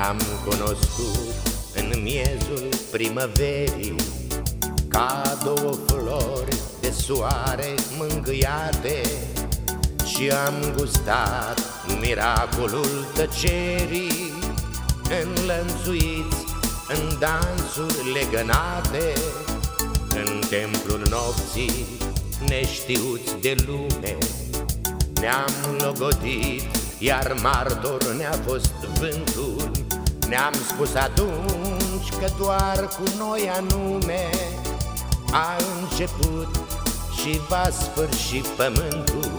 Ne-am cunoscut în miezul primăverii Ca două flori de soare mângâiate Și am gustat miracolul tăcerii Înlănțuiți în dansuri legănate În templul nopții neștiuți de lume. Ne-am logodit, iar martor ne-a fost vântul Ne-am spus atunci că doar cu noi anume A început și va sfârși pământul.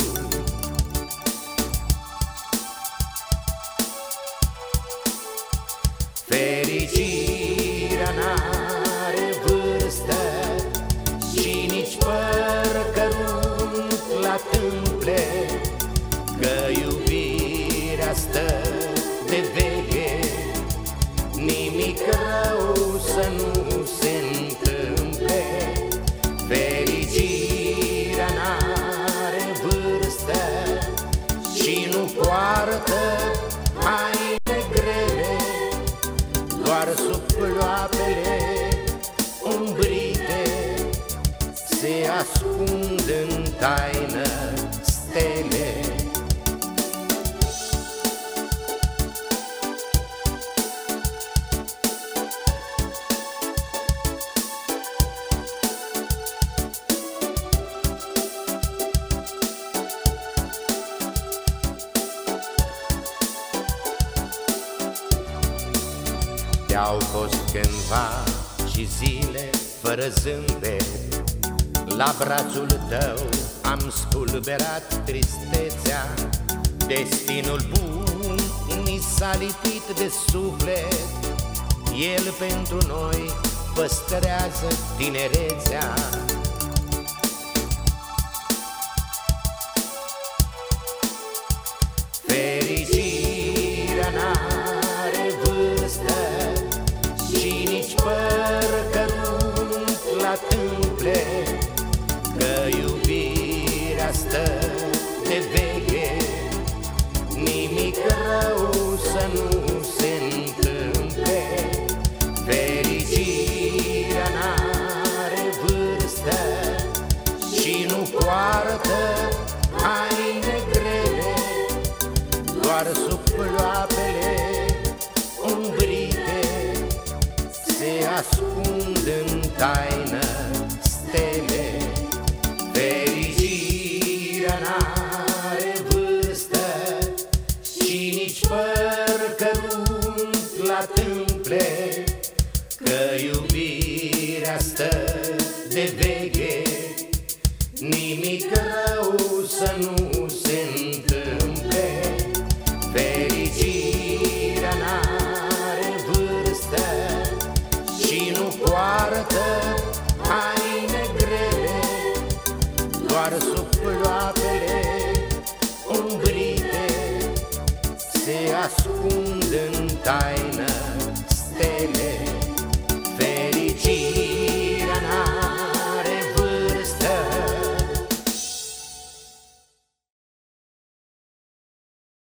Fericirea n-are vârstă Și nici păr cărunt la tâmple Că iubirea stă poartă haine grele Doar sub ploapele umbrite Se ascund în taină Te-au fost cândva și zile fără zâmbet La brațul tău am spulberat tristețea Destinul bun ni s-a lipit de suflet. El pentru noi păstrează tinerețea nu se întâmple Fericirea n-are vârstă Și nu poartă haine grele. Doar sub ploapele umbrite Se ascund în taină stă de veche Nimic rău să nu se întâmple. Fericirea n-are vârstă Și nu poartă haine grele Doar sub ploapele umbrite Se ascund în taină